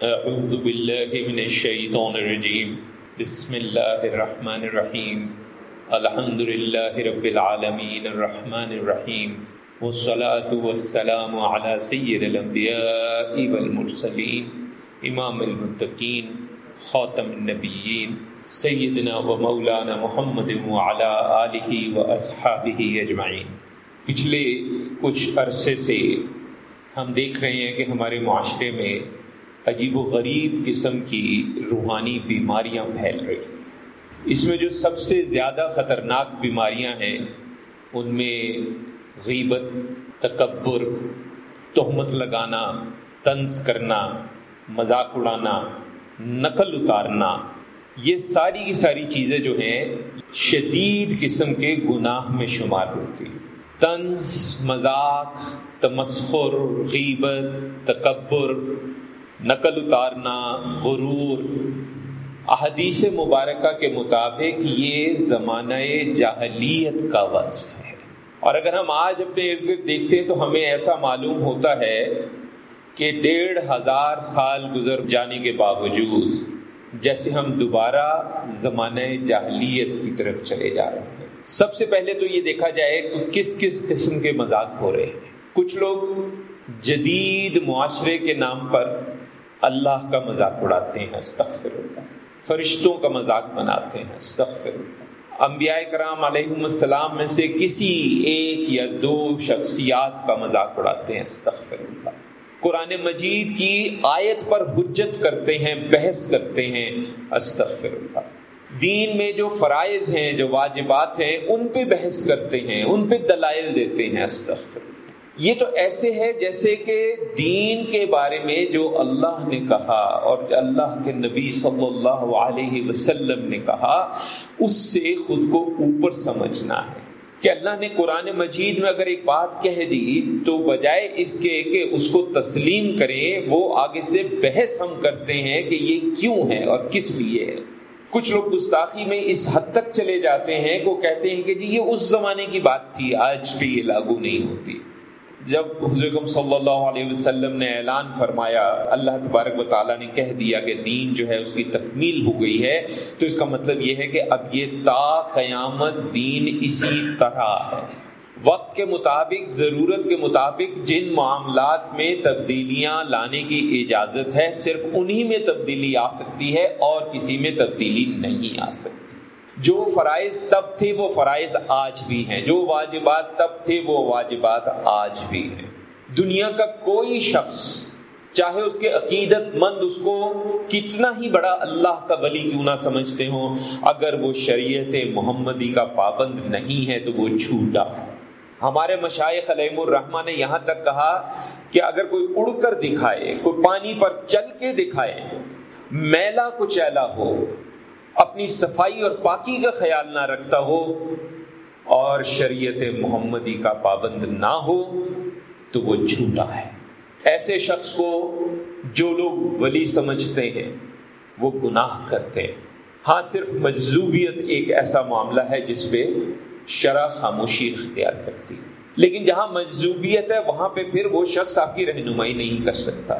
اعوذ باللہ من الشیطان الرجیم بسم اللہ الرحمن الرحیم الحمد للہ رب العالمین الرحمن الرحیم والصلاة والسلام على سید الانبیاء والمرسلین امام المتقین خاتم النبیین سیدنا و مولانا محمد وعلى آلہ و اصحابہ اجمعین پچھلے کچھ عرصے سے ہم دیکھ رہے ہیں کہ ہمارے معاشرے میں عجیب و غریب قسم کی روحانی بیماریاں پھیل رہی ہیں۔ اس میں جو سب سے زیادہ خطرناک بیماریاں ہیں، ان میں غیبت، تکبر، تہمت لگانا، طنز کرنا، مذاق اڑانا، نقل اتارنا، یہ ساری کی ساری چیزیں جو ہیں، شدید قسم کے گناہ میں شمار ہوتی ہیں۔ طنز، مذاق، تمسخر، غیبت، تکبر نقل اتارنا، غرور۔ احادیث مبارکہ کے مطابق یہ زمانہ جاہلیت کا وصف ہے۔ اور اگر ہم آج اپنے ارد گرد دیکھتے ہیں تو ہمیں ایسا معلوم ہوتا ہے کہ ڈیڑھ ہزار سال گزر جانے کے باوجود جیسے ہم دوبارہ زمانہ جاہلیت کی طرف چلے جا رہے ہیں۔ سب سے پہلے تو یہ دیکھا جائے کہ کس کس قسم کے مذاق ہو رہے ہیں۔ کچھ لوگ جدید معاشرے کے نام پر اللہ کا مذاق اڑاتے ہیں، استغفر اللہ۔ فرشتوں کا مذاق بناتے ہیں، استغفر اللہ۔ انبیاء کرام علیہ السلام میں سے کسی ایک یا دو شخصیات کا مذاق اڑاتے ہیں، استغفر اللہ۔ قرآن مجید کی آیت پر حجت کرتے ہیں، بحث کرتے ہیں، استغفر اللہ۔ دین میں جو فرائض ہیں، جو واجبات ہیں، ان پہ بحث کرتے ہیں، ان پہ دلائل دیتے ہیں، استغفر اللہ۔ یہ تو ایسے ہے جیسے کہ دین کے بارے میں جو اللہ نے کہا اور اللہ کے نبی صلی اللہ علیہ وسلم نے کہا، اس سے خود کو اوپر سمجھنا ہے۔ کہ اللہ نے قرآن مجید میں اگر ایک بات کہہ دی، تو بجائے اس کے کہ اس کو تسلیم کریں، وہ آگے سے بحث ہم کرتے ہیں کہ یہ کیوں ہے اور کس لیے ہے۔ کچھ لوگ گستاخی میں اس حد تک چلے جاتے ہیں کہ وہ کہتے ہیں کہ جی یہ اس زمانے کی بات تھی، آج بھی یہ لاگو نہیں ہوتی۔ جب حضرت صلی اللہ علیہ وسلم نے اعلان فرمایا، اللہ تبارک و تعالیٰ نے کہہ دیا کہ دین جو ہے اس کی تکمیل ہو گئی ہے، تو اس کا مطلب یہ ہے کہ اب یہ تا قیامت دین اسی طرح ہے۔ وقت کے مطابق، ضرورت کے مطابق جن معاملات میں تبدیلیاں لانے کی اجازت ہے، صرف انہی میں تبدیلی آ سکتی ہے اور کسی میں تبدیلی نہیں آ سکتی۔ جو فرائض تب تھے وہ فرائض آج بھی ہیں۔ جو واجبات تب تھے وہ واجبات آج بھی ہیں۔ دنیا کا کوئی شخص، چاہے اس کے عقیدت مند اس کو کتنا ہی بڑا اللہ کا ولی کیوں نہ سمجھتے ہوں، اگر وہ شریعت محمدی کا پابند نہیں ہے تو وہ جھوٹا۔ ہمارے مشائق علیہ الرحمٰ نے یہاں تک کہا کہ اگر کوئی اڑ کر دکھائے، کوئی پانی پر چل کے دکھائے میلا کچیلا ہو اپنی صفائی اور پاکی کا خیال نہ رکھتا ہو اور شریعت محمدی کا پابند نہ ہو تو وہ جھوٹا ہے۔ ایسے شخص کو جو لوگ ولی سمجھتے ہیں، وہ گناہ کرتے ہیں۔ ہاں صرف مجزوبیت ایک ایسا معاملہ ہے جس پہ شرح خاموشی اختیار کرتی لیکن جہاں مجزوبیت ہے، وہاں پہ پھر وہ شخص آپ کی رہنمائی نہیں کر سکتا۔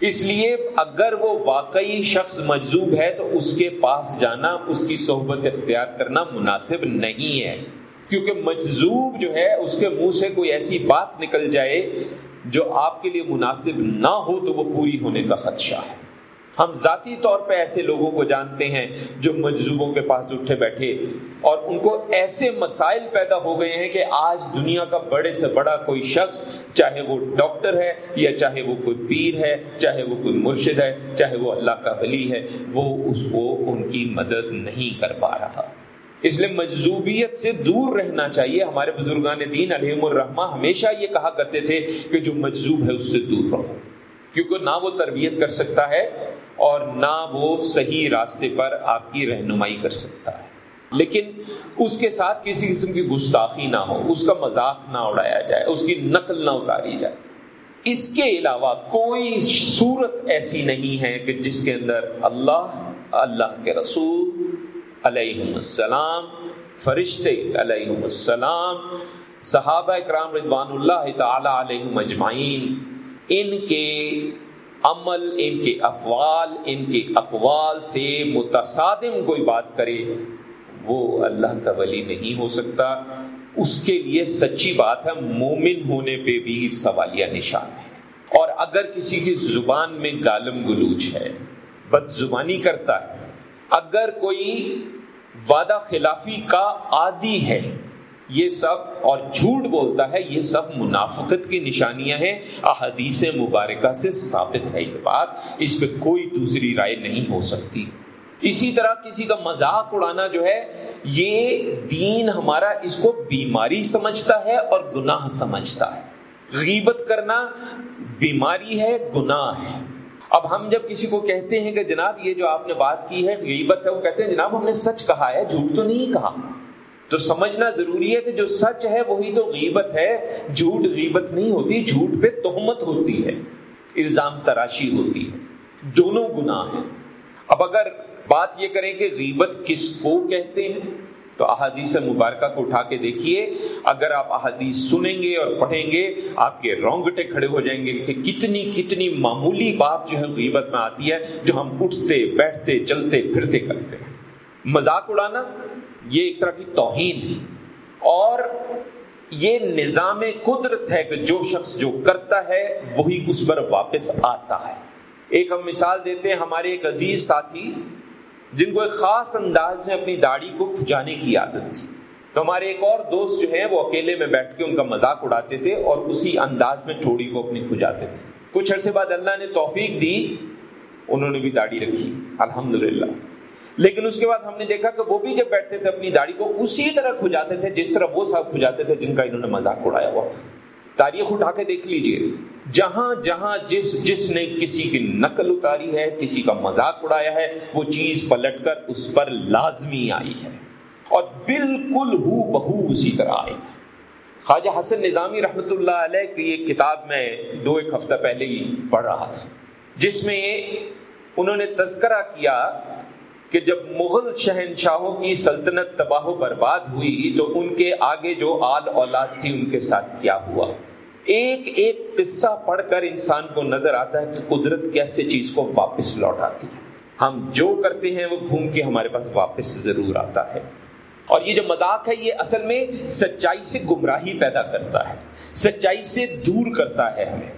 اس لیے اگر وہ واقعی شخص مجذوب ہے تو اس کے پاس جانا، اس کی صحبت اختیار کرنا مناسب نہیں ہے۔ کیونکہ مجذوب جو ہے، اس کے منہ سے کوئی ایسی بات نکل جائے جو آپ کے لیے مناسب نہ ہو تو وہ پوری ہونے کا خدشہ ہے۔ ہم ذاتی طور پہ ایسے لوگوں کو جانتے ہیں جو مجذوبوں کے پاس اٹھے بیٹھے اور ان کو ایسے مسائل پیدا ہو گئے ہیں کہ آج دنیا کا بڑے سے بڑا کوئی شخص، چاہے وہ ڈاکٹر ہے یا چاہے وہ کوئی پیر ہے، چاہے وہ کوئی مرشد ہے، چاہے وہ اللہ کا ولی ہے، وہ اس کو ان کی مدد نہیں کر پا رہا۔ اس لیے مجذوبیت سے دور رہنا چاہیے۔ ہمارے بزرگان دین علیہ الرحمہ ہمیشہ یہ کہا کرتے تھے کہ جو مجذوب ہے اس سے دور رہو، کیونکہ نہ وہ تربیت کر سکتا ہے اور نہ وہ صحیح راستے پر آپ کی رہنمائی کر سکتا ہے۔ لیکن اس کے ساتھ کسی قسم کی گستاخی نہ ہو، اس کا مذاق نہ اڑایا جائے، اس کی نقل نہ اتاری جائے۔ اس کے علاوہ کوئی صورت ایسی نہیں ہے کہ جس کے اندر اللہ اللہ کے رسول علیہ السلام، فرشتے علیہ السلام، صحابہ کرام رضوان اللہ تعالی علیہ مجمعین ان کے عمل، ان کے افعال، ان کے اقوال سے متصادم کوئی بات کرے، وہ اللہ کا ولی نہیں ہو سکتا۔ اس کے لیے سچی بات ہے، مومن ہونے پہ بھی سوالیہ نشان ہے۔ اور اگر کسی کی زبان میں گالم گلوچ ہے بد زبانی کرتا ہے، اگر کوئی وعدہ خلافی کا عادی ہے یہ سب اور جھوٹ بولتا ہے، یہ سب منافقت کی نشانیاں ہیں۔ احادیث مبارکہ سے ثابت ہے یہ بات۔ اس پہ کوئی دوسری رائے نہیں ہو سکتی۔ اسی طرح کسی کا مذاق اڑانا جو ہے، یہ دین ہمارا اس کو بیماری سمجھتا ہے اور گناہ سمجھتا ہے۔ غیبت کرنا بیماری ہے، گناہ ہے۔ اب ہم جب کسی کو کہتے ہیں کہ جناب یہ جو آپ نے بات کی ہے، غیبت ہے، وہ کہتے ہیں جناب ہم نے سچ کہا ہے، جھوٹ تو نہیں کہا۔ تو سمجھنا ضروری ہے کہ جو سچ ہے وہی تو غیبت ہے۔ جھوٹ غیبت نہیں ہوتی، جھوٹ پہ تہمت ہوتی ہے، الزام تراشی ہوتی ہے۔ دونوں گناہ ہیں۔ اب اگر بات یہ کریں کہ غیبت کس کو کہتے ہیں، تو احادیث مبارکہ کو اٹھا کے دیکھیے۔ اگر آپ احادیث سنیں گے اور پڑھیں گے، آپ کے رونگٹے کھڑے ہو جائیں گے کہ کتنی کتنی معمولی بات جو ہے غیبت میں آتی ہے، جو ہم اٹھتے، بیٹھتے، چلتے، پھرتے کرتے ہیں۔ مذاق اڑانا، یہ ایک طرح کی توہین ہے۔ اور یہ نظام قدرت ہے کہ جو شخص جو کرتا ہے، وہی اس پر واپس آتا ہے۔ ایک ہم مثال دیتے ہیں، ہمارے ایک عزیز ساتھی، جن کو ایک خاص انداز میں اپنی داڑھی کو کھجانے کی عادت تھی۔ تو ہمارے ایک اور دوست جو ہیں، وہ اکیلے میں بیٹھ کے ان کا مذاق اڑاتے تھے اور اسی انداز میں ٹھوڑی کو اپنی کھجاتے تھے۔ کچھ عرصے بعد اللہ نے توفیق دی، انہوں نے بھی داڑھی رکھی۔ الحمدللہ۔ لیکن اس کے بعد ہم نے دیکھا کہ وہ بھی جب بیٹھتے تھے اپنی داڑھی کو اسی طرح کھجاتے تھے، جس طرح وہ صاحب کھجاتے تھے، جن کا انہوں نے مذاق اڑایا ہوا تھا۔ تاریخ اٹھا کے دیکھ لیجیے۔ جہاں جہاں جس جس نے کسی کی نقل اتاری ہے، کسی کا مذاق اڑایا ہے، وہ چیز پلٹ کر اس پر لازمی آئی ہے۔ اور بالکل ہو بہو اسی طرح آئی خواجہ حسن نظامی رحمت اللہ علیہ کی ایک کتاب میں دو ایک ہفتہ پہلے ہی پڑھ رہا تھا، جس میں انہوں نے تذکرہ کیا کہ جب مغل شہنشاہوں کی سلطنت تباہ و برباد ہوئی تو ان کے آگے جو آل اولاد تھی ان کے ساتھ کیا ہوا؟ ایک ایک قصہ پڑھ کر انسان کو نظر آتا ہے کہ قدرت کیسے چیز کو واپس لوٹ آتی ہے۔ ہم جو کرتے ہیں وہ گھوم کے ہمارے پاس واپس ضرور آتا ہے۔ اور یہ جو مذاق ہے یہ اصل میں سچائی سے گمراہی پیدا کرتا ہے۔ سچائی سے دور کرتا ہے ہمیں۔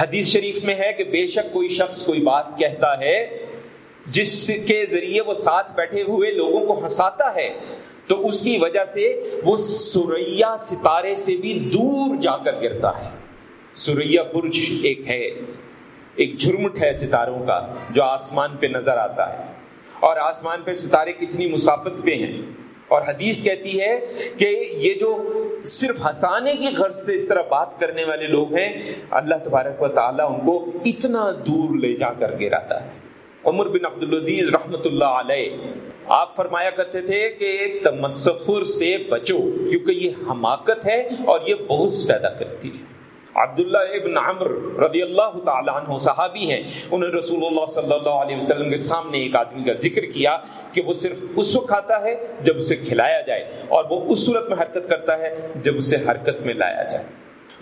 حدیث شریف میں ہے کہ بے شک کوئی شخص کوئی بات کہتا ہے جس کے ذریعے وہ ساتھ بیٹھے ہوئے لوگوں کو ہنساتا ہے، تو اس کی وجہ سے وہ سوریا ستارے سے بھی دور جا کر گرتا ہے۔ سوریا برج ایک ہے، ایک جھرمٹ ہے ستاروں کا جو آسمان پہ نظر آتا ہے۔ اور آسمان پہ ستارے کتنی مسافت پہ ہیں۔ اور حدیث کہتی ہے کہ یہ جو صرف ہسانے کی غرض سے اس طرح بات کرنے والے لوگ ہیں، اللہ تبارک و تعالیٰ ان کو اتنا دور لے جا کر گراتا ہے۔ عمر بن عبد العزیز رحمت اللہ علیہ، آپ فرمایا کرتے تھے کہ تمسخر سے بچو، کیونکہ یہ حماقت ہے اور یہ بغض پیدا کرتی ہے۔ عبداللہ ابن عمر رضی اللہ تعالیٰ عنہ صحابی ہیں انہوں نے رسول اللہ صلی اللہ علیہ وسلم کے سامنے ایک آدمی کا ذکر کیا کہ وہ صرف اس وقت کھاتا ہے جب اسے کھلایا جائے، اور وہ اس صورت میں حرکت کرتا ہے جب اسے حرکت میں لایا جائے۔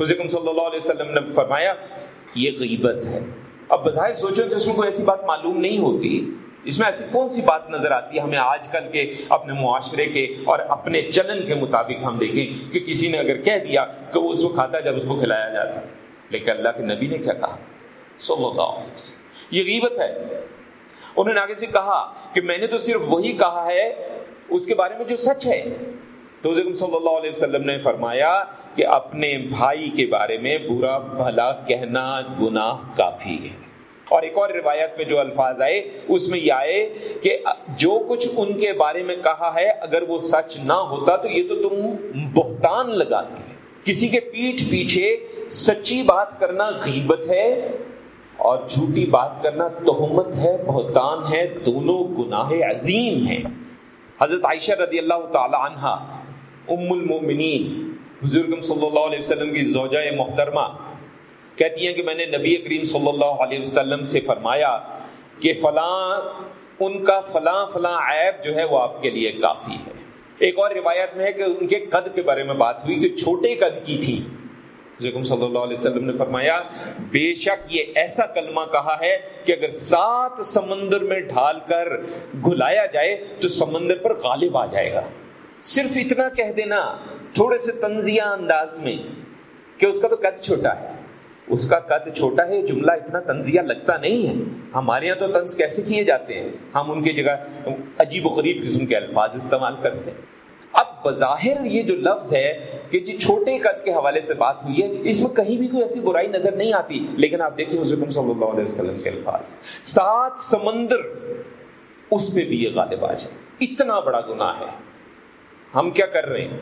حضرت صلی اللہ علیہ وسلم نے فرمایا، یہ غیبت ہے۔ اب بظاہر سوچو تو اس میں کوئی ایسی بات معلوم نہیں ہوتی، اس میں ایسی کون سی بات نظر آتی ہے؟ ہمیں آج کل کے اپنے معاشرے کے اور اپنے چلن کے مطابق ہم دیکھیں کہ کسی نے اگر کہہ دیا کہ وہ اس کو کھاتا جب اس کو کھلایا جاتا۔ لیکن اللہ کے نبی نے کیا کہا؟ صلی اللہ علیہ وسلم۔ یہ غیبت ہے۔ انہوں نے آگے سے کہا کہ میں نے تو صرف وہی کہا ہے، اس کے بارے میں جو سچ ہے۔ تو صلی اللہ علیہ وسلم نے فرمایا کہ اپنے بھائی کے بارے میں برا بھلا کہنا گناہ کافی ہے۔ اور ایک اور روایت میں جو الفاظ آئے، اس میں یہ آئے کہ جو کچھ ان کے بارے میں کہا ہے، اگر وہ سچ نہ ہوتا تو یہ تو تم بہتان لگاتے کسی کے پیٹھ پیچھے سچی بات کرنا غیبت ہے اور جھوٹی بات کرنا تہمت ہے، بہتان ہے، دونوں گناہ عظیم ہیں۔ حضرت عائشہ رضی اللہ تعالی عنہ، ام المومنین حضور صلی اللہ علیہ وسلم کی زوجہ محترمہ کہتی ہیں کہ میں نے نبی کریم صلی اللہ علیہ وسلم سے فرمایا کہ فلاں، ان کا فلاں فلاں عیب جو ہے وہ آپ کے لیے کافی ہے۔ ایک اور روایت میں ہے کہ ان کے قد کے بارے میں بات ہوئی کہ چھوٹے قد کی تھی۔ حضرت صلی اللہ علیہ وسلم نے فرمایا، بے شک یہ ایسا کلمہ کہا ہے کہ اگر سات سمندر میں ڈھال کر گھلایا جائے تو سمندر پر غالب آ جائے گا۔ صرف اتنا کہہ دینا، تھوڑے سے تنزیہ انداز میں کہ اس کا تو قد چھوٹا ہے۔ اس کا قد چھوٹا ہے، جملہ اتنا تنزیہ لگتا نہیں ہے۔ ہمارے یہاں تو طنز کیسے کیے جاتے ہیں؟ ہم ان کی جگہ عجیب و غریب قسم کے الفاظ استعمال کرتے ہیں۔ اب بظاہر یہ جو لفظ ہے کہ جی چھوٹے قد کے حوالے سے بات ہوئی ہے، اس میں کہیں بھی کوئی ایسی برائی نظر نہیں آتی۔ لیکن آپ دیکھیں حضرت صلی اللہ علیہ وسلم کے الفاظ۔ سات سمندر اس پہ بھی یہ غالب آ جائے۔ اتنا بڑا گناہ ہے۔ ہم کیا کر رہے ہیں؟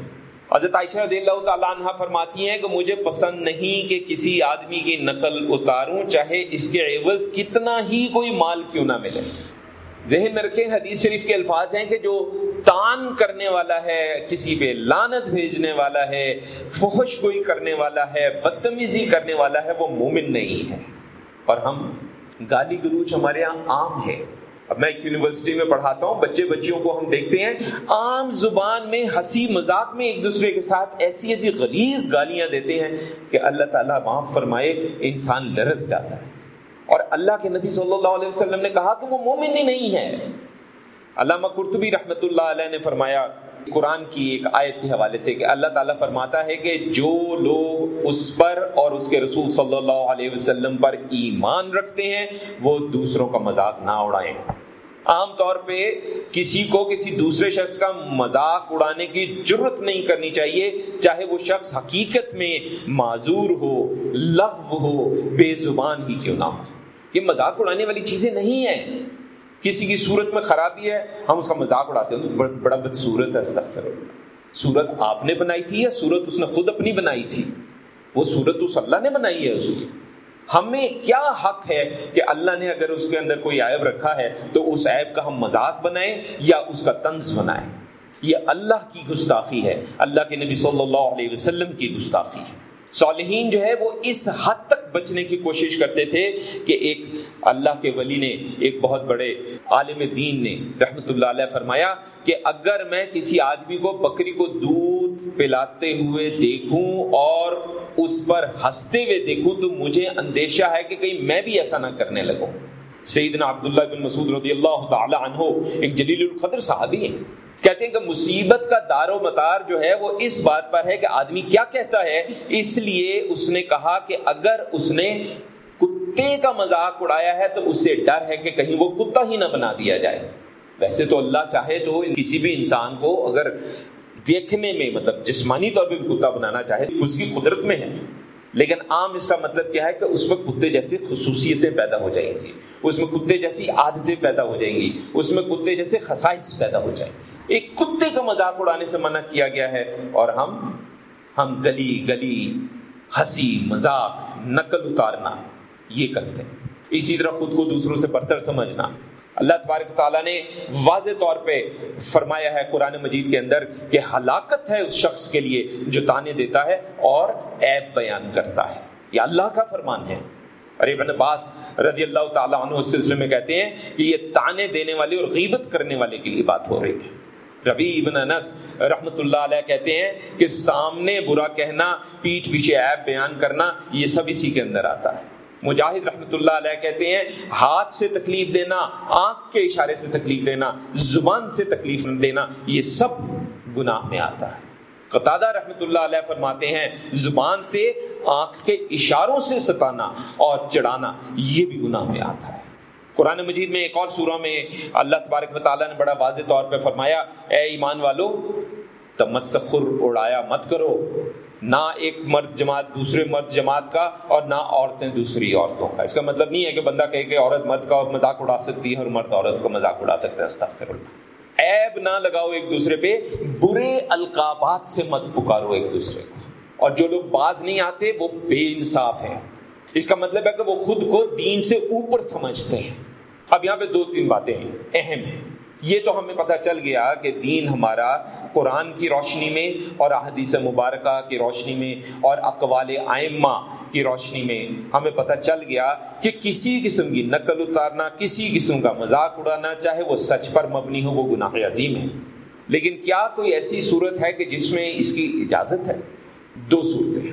حضرت عائشہ رضی اللہ تعالیٰ عنہ فرماتی ہیں کہ مجھے پسند نہیں کہ کسی آدمی کی نقل اتاروں، چاہے اس کے عوض کتنا ہی کوئی مال کیوں نہ ملے۔ ذہن میں رکھیں، حدیث شریف کے الفاظ ہیں کہ جو تان کرنے والا ہے، کسی پہ لانت بھیجنے والا ہے، فحش گوئی کرنے والا ہے، بدتمیزی کرنے والا ہے، وہ مومن نہیں ہے۔ اور ہم گالی گلوچ ہمارے یہاں عام ہے اب میں ایک یونیورسٹی میں پڑھاتا ہوں، بچے بچیوں کو ہم دیکھتے ہیں، عام زبان میں، ہنسی مذاق میں ایک دوسرے کے ساتھ ایسی ایسی غلیظ گالیاں دیتے ہیں کہ اللہ تعالیٰ معاف فرمائے، انسان لرز جاتا ہے۔ اور اللہ کے نبی صلی اللہ علیہ وسلم نے کہا کہ وہ مومن ہی نہیں ہے۔ علامہ قرطبی رحمۃ اللہ علیہ نے فرمایا، قرآن کی ایک آیت کے حوالے سے کہ اللہ تعالیٰ فرماتا ہے کہ جو لوگ اس پر اور اس کے رسول صلی اللہ علیہ وسلم پر ایمان رکھتے ہیں، وہ دوسروں کا مذاق نہ اڑائیں۔ عام طور پہ کسی کو کسی دوسرے شخص کا مذاق اڑانے کی ضرورت نہیں کرنی چاہیے، چاہے وہ شخص حقیقت میں معذور ہو، لغو ہو، بے زبان ہی کیوں نہ ہو۔ یہ مذاق اڑانے والی چیزیں نہیں ہیں۔ کسی کی صورت میں خرابی ہے، ہم اس کا مذاق اڑاتے ہیں۔ بڑا بدصورت ہے، استغفر اللہ۔ صورت آپ نے بنائی تھی یا صورت اس نے خود اپنی بنائی تھی؟ وہ صورت اس اللہ نے بنائی ہے اس کی۔ ہمیں کیا حق ہے کہ اللہ نے اگر اس کے اندر کوئی عیب رکھا ہے تو اس عیب کا ہم مذاق بنائیں یا اس کا طنز بنائیں؟ یہ اللہ کی گستاخی ہے۔ اللہ کے نبی صلی اللہ علیہ وسلم کی گستاخی ہے۔ صالحین جو ہے وہ اس حد تک بچنے کی کوشش کرتے تھے کہ ایک اللہ کے ولی نے، ایک بہت بڑے عالم دین نے رحمت اللہ علیہ فرمایا کہ اگر میں کسی آدمی کو بکری کو دودھ پلاتے ہوئے دیکھوں اور اس پر ہنستے ہوئے دیکھوں تو مجھے اندیشہ ہے کہ کہیں میں بھی ایسا نہ کرنے لگوں۔ سیدنا عبداللہ بن مسعود رضی اللہ تعالی عنہ ایک جلیل القدر صحابی ہیں۔ کہتے ہیں کہ مصیبت کا دار و مدار جو ہے وہ اس بات پر ہے کہ آدمی کیا کہتا ہے؟ اس لیے اس نے کہا کہ اگر اس نے کتے کا مذاق اڑایا ہے تو اس سے ڈر ہے کہ کہیں وہ کتا ہی نہ بنا دیا جائے۔ ویسے تو اللہ چاہے تو کسی بھی انسان کو اگر دیکھنے میں مطلب جسمانی طور پہ بھی کتا بنانا چاہے اس کی قدرت میں ہے۔ لیکن عام اس کا مطلب کیا ہے کہ اس میں کتے جیسی خصوصیتیں پیدا ہو جائیں گی۔ اس میں کتے جیسی عادتیں پیدا ہو جائیں گی۔ اس میں کتے جیسے خصائص پیدا ہو جائیں۔ گی ایک کتے کا مذاق اڑانے سے منع کیا گیا ہے اور ہم ہم گلی گلی، ہنسی، مذاق، نقل اتارنا، یہ کرتے ہیں۔ اسی طرح خود کو دوسروں سے برتر سمجھنا۔ اللہ تبارک تعالیٰ نے واضح طور پہ فرمایا ہے قرآن مجید کے اندر کہ ہلاکت ہے اس شخص کے لیے جو تانے دیتا ہے اور عیب بیان کرتا ہے۔ یہ اللہ کا فرمان ہے۔ ارے ابن عباس رضی اللہ تعالیٰ عنہ اس سلسلے میں کہتے ہیں کہ یہ تانے دینے والے اور غیبت کرنے والے کے لیے بات ہو رہی ہے۔ ربی ابن انس رحمت اللہ علیہ کہتے ہیں کہ سامنے برا کہنا، پیٹھ پیچھے عیب بیان کرنا، یہ سب اسی کے اندر آتا ہے۔ مجاہد رحمت اللہ علیہ کہتے ہیں، ہاتھ سے تکلیف دینا، آنکھ کے اشارے سے تکلیف دینا، زبان سے تکلیف دینا، یہ سب گناہ میں آتا ہے۔ قطادہ رحمت اللہ علیہ فرماتے ہیں، زبان سے، آنکھ کے اشاروں سے ستانا اور چڑھانا، یہ بھی گناہ میں آتا ہے۔ قرآن مجید میں ایک اور سورہ میں اللہ تبارک و تعالیٰ نے بڑا واضح طور پہ فرمایا، اے ایمان والو، تمسخر، اڑایا مت کرو۔ نہ ایک مرد جماعت دوسرے مرد جماعت کا اور نہ عورتیں دوسری عورتوں کا۔ اس کا مطلب نہیں ہے کہ بندہ کہے کہ عورت مرد کا مذاق اڑا سکتی ہے اور مرد عورت کا مذاق اڑا سکتا ہے، استغفر اللہ۔ عیب نہ لگاؤ ایک دوسرے پہ، برے القابات سے مت پکارو ایک دوسرے کو۔ اور جو لوگ باز نہیں آتے، وہ بے انصاف ہیں۔ اس کا مطلب ہے کہ وہ خود کو دین سے اوپر سمجھتے ہیں۔ اب یہاں پہ دو تین باتیں اہم ہیں۔ یہ تو ہمیں پتہ چل گیا کہ دین ہمارا قرآن کی روشنی میں اور احادیث مبارکہ کی روشنی میں اور اقوال آئمہ کی روشنی میں ہمیں پتہ چل گیا کہ کسی قسم کی نقل اتارنا، کسی قسم کا مذاق اڑانا، چاہے وہ سچ پر مبنی ہو، وہ گناہ عظیم ہے۔ لیکن کیا کوئی ایسی صورت ہے کہ جس میں اس کی اجازت ہے؟ دو صورتیں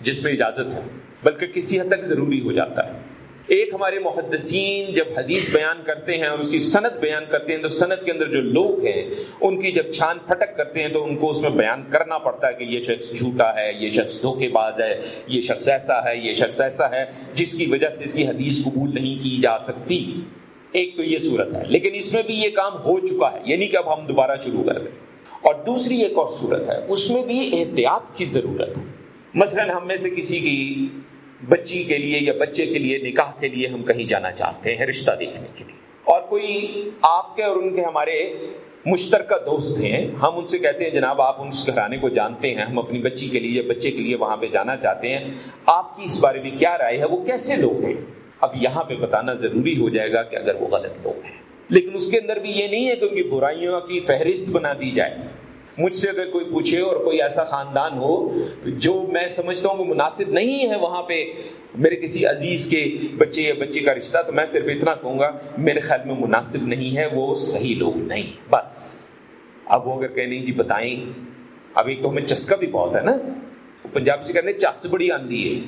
جس میں اجازت ہے، بلکہ کسی حد تک ضروری ہو جاتا ہے۔ ایک ہمارے محدثین جب حدیث بیان کرتے ہیں اور اس کی صنعت بیان کرتے ہیں تو صنعت کے اندر جو لوگ ہیں، ان کی جب چھان پھٹک کرتے ہیں تو ان کو اس میں بیان کرنا پڑتا ہے کہ یہ شخص جھوٹا ہے، یہ شخص دھوکے باز ہے، یہ شخص ایسا ہے، یہ شخص ایسا ہے، جس کی وجہ سے اس کی حدیث قبول نہیں کی جا سکتی۔ ایک تو یہ صورت ہے، لیکن اس میں بھی یہ کام ہو چکا ہے یعنی کہ اب ہم دوبارہ شروع کر دیں۔ اور دوسری ایک اور صورت ہے، اس میں بھی احتیاط کی ضرورت ہے۔ مثلا ہم میں سے کسی کی بچی کے لیے یا بچے کے لیے، نکاح کے لیے ہم کہیں جانا چاہتے ہیں رشتہ دیکھنے کے لیے۔ اور کوئی آپ کے اور ان کے ہمارے مشترکہ دوست ہیں، ہم ان سے کہتے ہیں، جناب آپ اس گھرانے کو جانتے ہیں، ہم اپنی بچی کے لیے بچے کے لیے وہاں پہ جانا چاہتے ہیں۔ آپ کی اس بارے میں کیا رائے ہے؟ وہ کیسے لوگ ہیں؟ اب یہاں پہ بتانا ضروری ہو جائے گا کہ اگر وہ غلط لوگ ہیں۔ لیکن اس کے اندر بھی یہ نہیں ہے کہ ان کی برائیوں کی فہرست بنا دی جائے۔ مجھ سے اگر کوئی پوچھے اور کوئی ایسا خاندان ہو جو میں سمجھتا ہوں کہ مناسب نہیں ہے وہاں پہ میرے کسی عزیز کے بچے یا بچے کا رشتہ، تو میں صرف اتنا کہوں گا، میرے خیال میں مناسب نہیں ہے، وہ صحیح لوگ نہیں، بس۔ اب وہ اگر کہنے جی بتائیں، اب ایک تو ہمیں چسکا بھی بہت ہے نا۔ پنجابی جی سے کہتے چس بڑی آندی ہے۔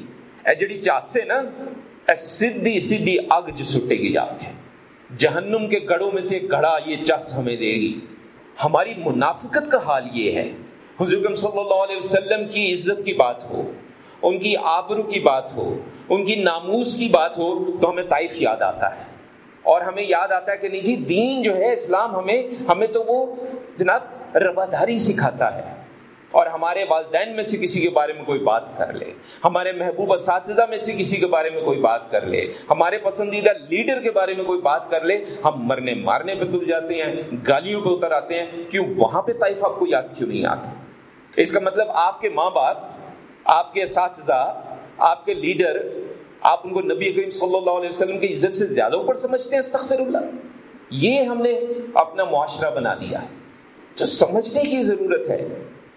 اے جڑی چس ہے نا، اے سیدھی سیدھی اگ جو سٹے گی جا کے۔ جہنم کے گڑوں میں سے گڑا یہ چس ہمیں دے گی۔ ہماری منافقت کا حال یہ ہے۔ حضور صلی اللہ علیہ وسلم کی عزت کی بات ہو، ان کی آبرو کی بات ہو، ان کی ناموس کی بات ہو تو ہمیں طائف یاد آتا ہے۔ اور ہمیں یاد آتا ہے کہ نہیں جی دین جو ہے اسلام ہمیں ہمیں تو وہ جناب رواداری سکھاتا ہے۔ اور ہمارے والدین میں سے کسی کے بارے میں کوئی بات کر لے، ہمارے محبوب اساتذہ میں سے کسی کے بارے میں کوئی بات کر لے، ہمارے پسندیدہ لیڈر کے بارے میں کوئی بات کر لے، ہم مرنے مارنے پہ تل جاتے ہیں، گالیوں پہ اتر آتے ہیں، کیوں وہاں پہ طائف آپ کو یاد کیوں نہیں آتا؟ اس کا مطلب آپ کے ماں باپ، آپ کے اساتذہ، آپ کے لیڈر، آپ ان کو نبی کریم صلی اللہ علیہ وسلم کی عزت سے زیادہ اوپر سمجھتے ہیں، استغفر اللہ۔ یہ ہم نے اپنا معاشرہ بنا دیا ہے۔ جو سمجھنے کی ضرورت ہے۔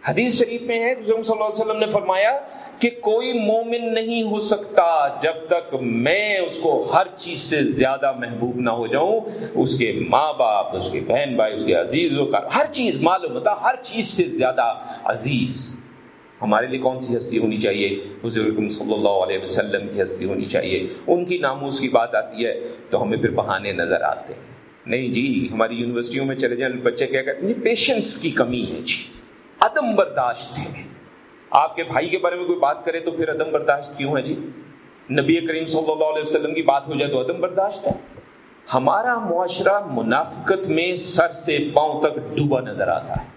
حدیث شریف میں ہے صلی اللہ علیہ وسلم نے فرمایا کہ کوئی مومن نہیں ہو سکتا جب تک میں اس کو ہر چیز سے زیادہ محبوب نہ ہو جاؤں، اس کے ماں باپ، اس کے بہن بھائی، اس کے عزیزوں کا ہر چیز، معلوم ہوتا، ہر چیز سے زیادہ عزیز۔ ہمارے لیے کون سی ہستی ہونی چاہیے؟ حضور صلی اللہ علیہ وسلم کی ہستی ہونی چاہیے۔ ان کی ناموس کی بات آتی ہے تو ہمیں پھر بہانے نظر آتے ہیں۔ نہیں جی ہماری یونیورسٹیوں میں چلے جائیں، بچے کیا کہتے ہیں؟ پیشنس کی کمی ہے جی۔ عدم برداشت ہے۔ آپ کے بھائی کے بارے میں کوئی بات کرے تو پھر عدم برداشت کیوں ہے جی؟ نبی کریم صلی اللہ علیہ وسلم کی بات ہو جائے تو عدم برداشت ہے۔ ہمارا معاشرہ منافقت میں سر سے پاؤں تک ڈوبا نظر آتا ہے۔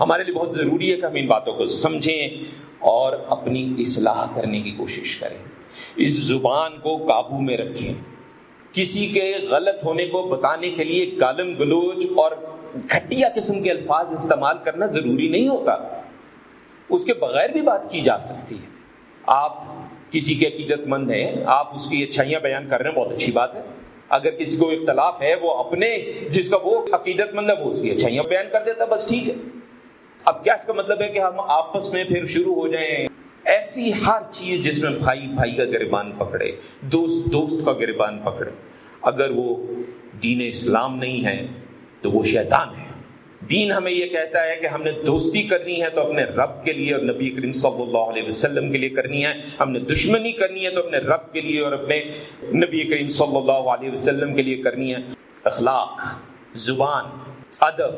ہمارے لیے بہت ضروری ہے کہ ہم ان باتوں کو سمجھیں اور اپنی اصلاح کرنے کی کوشش کریں۔ اس زبان کو قابو میں رکھیں۔ کسی کے غلط ہونے کو بتانے کے لیے گالم گلوچ اور گھٹیا قسم کے الفاظ استعمال کرنا ضروری نہیں ہوتا۔ اس کے بغیر بھی بات کی جا سکتی ہے۔ آپ کسی کے عقیدت مند ہیں، آپ اس کی اچھائیاں بیان کر رہے ہیں، بہت اچھی بات ہے۔ اگر کسی کو اختلاف ہے، وہ اپنے جس کا وہ عقیدت مند ہے، وہ اس کی اچھائیاں بیان کر دیتا، بس ٹھیک ہے۔ اب کیا اس کا مطلب ہے کہ ہم آپس میں پھر شروع ہو جائیں؟ ایسی ہر چیز جس میں بھائی بھائی کا گربان پکڑے، دوست دوست کا گربان پکڑے۔ اگر وہ دین اسلام نہیں ہے تو وہ شیطان ہے۔ دین ہمیں یہ کہتا ہے کہ ہم نے دوستی کرنی ہے تو اپنے رب کے لیے اور نبی کریم صلی اللہ علیہ وسلم کے لیے کرنی ہے۔ ہم نے دشمنی کرنی ہے تو اپنے رب کے لیے اور اپنے نبی کریم صلی اللہ علیہ وسلم کے لیے کرنی ہے۔ اخلاق، زبان، ادب۔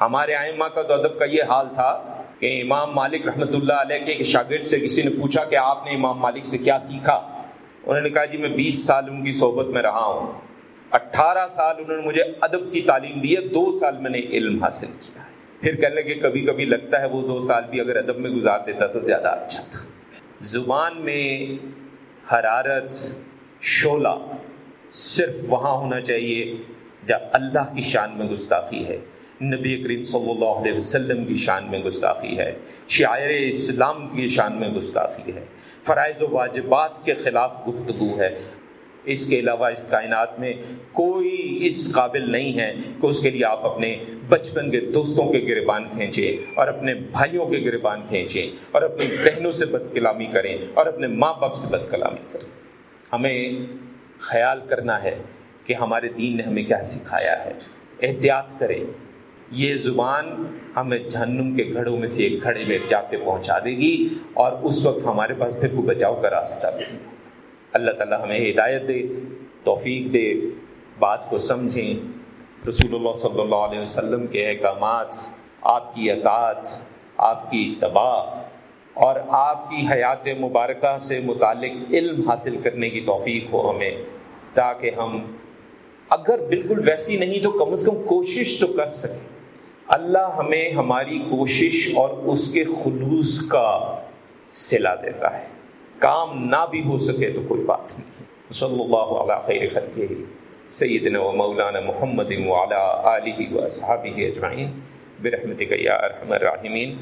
ہمارے آئمہ کا تو ادب کا یہ حال تھا کہ امام مالک رحمۃ اللہ علیہ کے شاگرد سے کسی نے پوچھا کہ آپ نے امام مالک سے کیا سیکھا؟ انہوں نے کہا جی میں بیس سال ان کی صحبت میں رہا ہوں۔ اٹھارہ سال انہوں نے مجھے ادب کی تعلیم دی ہے، دو سال میں نے علم حاصل کیا ہے۔ پھر کہنے لگے کبھی کبھی لگتا ہے وہ دو سال بھی اگر ادب میں گزار دیتا تو زیادہ اچھا تھا۔ زبان میں حرارت شولہ صرف وہاں ہونا چاہیے جب اللہ کی شان میں گستاخی ہے، نبی کریم صلی اللہ علیہ وسلم کی شان میں گستاخی ہے، شاعر اسلام کی شان میں گستاخی ہے۔ فرائض و واجبات کے خلاف گفتگو ہے۔ اس کے علاوہ اس کائنات میں کوئی اس قابل نہیں ہے کہ اس کے لیے آپ اپنے بچپن کے دوستوں کے گربان کھینچیں اور اپنے بھائیوں کے گربان کھینچیں اور اپنی بہنوں سے بد کلامی کریں اور اپنے ماں باپ سے بد کلامی کریں۔ ہمیں خیال کرنا ہے کہ ہمارے دین نے ہمیں کیا سکھایا ہے۔ احتیاط کریں۔ یہ زبان ہمیں جہنم کے گھڑوں میں سے ایک گھڑے میں جا کے پہنچا دے گی اور اس وقت ہمارے پاس پھر کوئی بچاؤ کا راستہ بھی اللہ تعالیٰ ہمیں ہدایت دے، توفیق دے، بات کو سمجھیں۔ رسول اللہ صلی اللہ علیہ وسلم کے احکامات، آپ کی اطاعت، آپ کی تباہ اور آپ کی حیات مبارکہ سے متعلق علم حاصل کرنے کی توفیق ہو ہمیں۔ تاکہ ہم اگر بالکل ویسی نہیں تو کم از کم کوشش تو کر سکیں۔ اللہ ہمیں ہماری کوشش اور اس کے خلوص کا سلا دیتا ہے۔ کام نہ بھی ہو سکے تو کوئی بات نہیں۔ صلی اللہ علیہ خیر خلقہ، سیدنا و مولانا محمد وعلا آلہ و اصحابہ اجمعین۔ برحمتک یا ارحم الراحمین۔